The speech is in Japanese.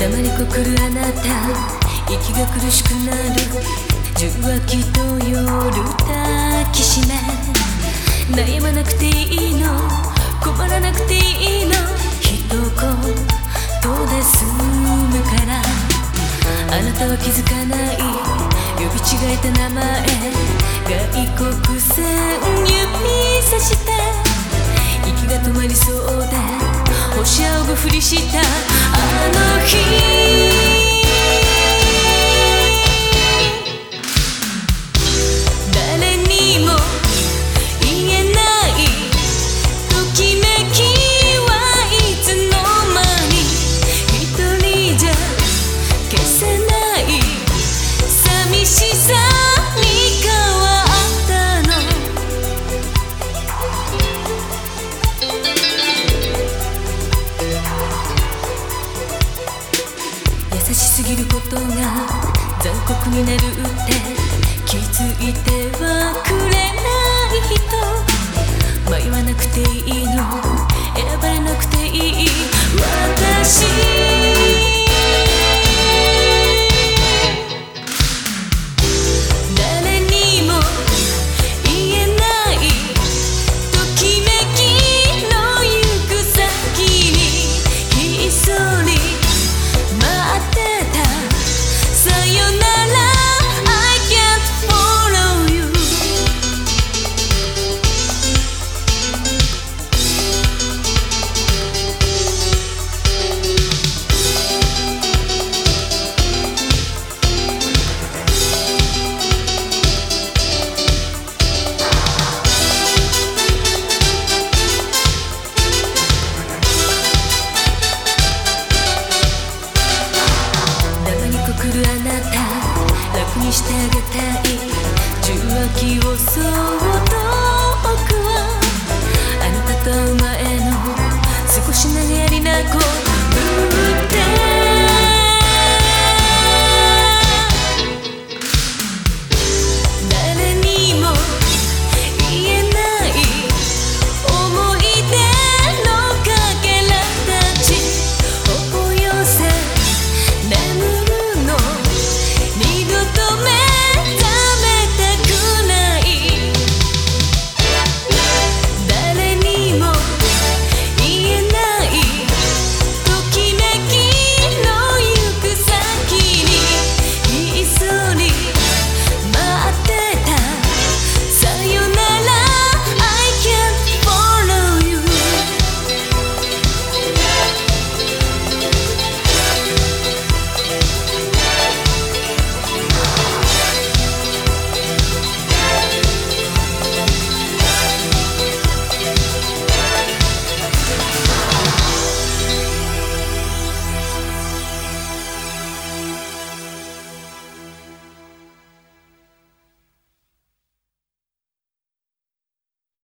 来るあなた。息が苦しくなる受話器と夜抱きしめ悩まなくていいの。困らなくていいの。一言で済むからあなたは気づかない。呼び違えた名前。外国船指さして息が止まりそうで星仰ぐふりした。あのさ優しすぎることが残酷になるって気づいてはくれない人。迷わなくていいをそっと僕はあなたと前の少し投げやりな声